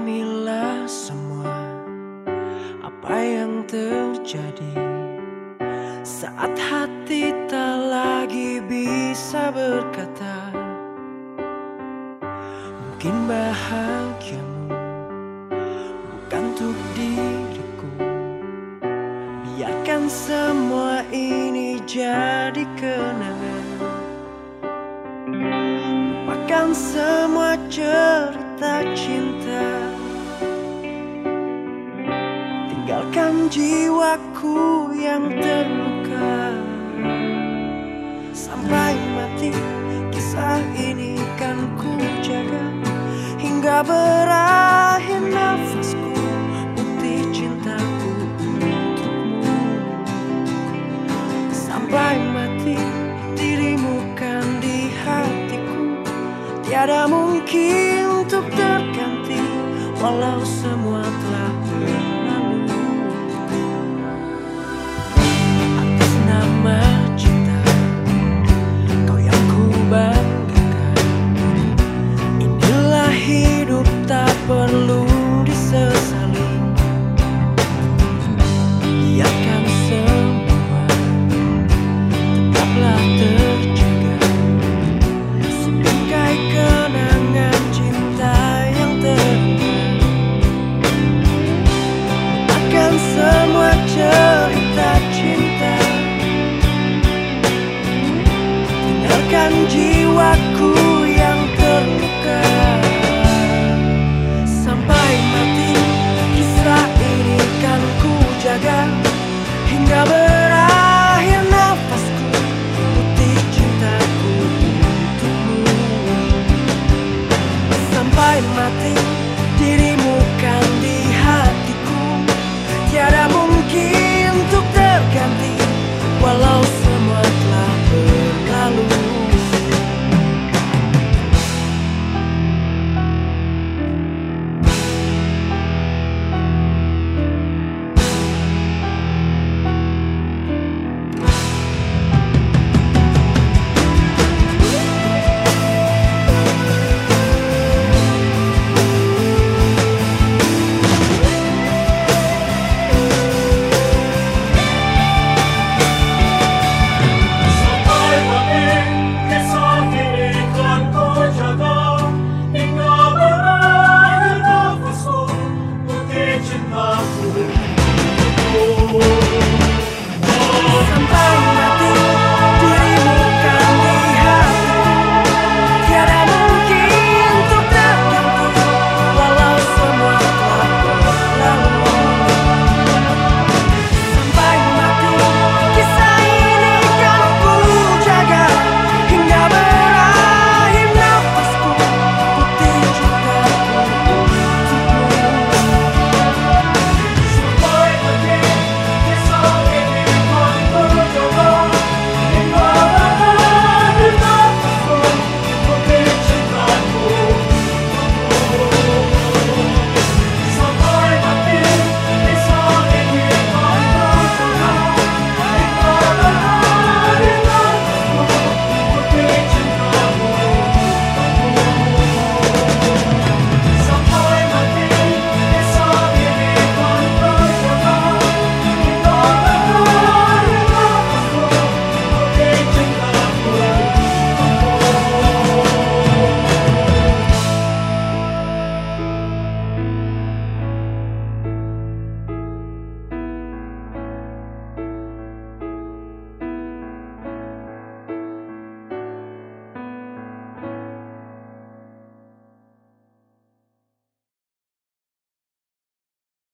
Pahamilah semua apa yang terjadi saat hati tak lagi bisa berkata. Mungkin bahagiamu bukan untuk diriku. Biarkan semua ini jadi kenangan. Lupakan semua cerita cinta. Tinggalkan jiwaku yang terluka. Sampai mati kisah ini kan ku jaga Hingga berakhir Walau semua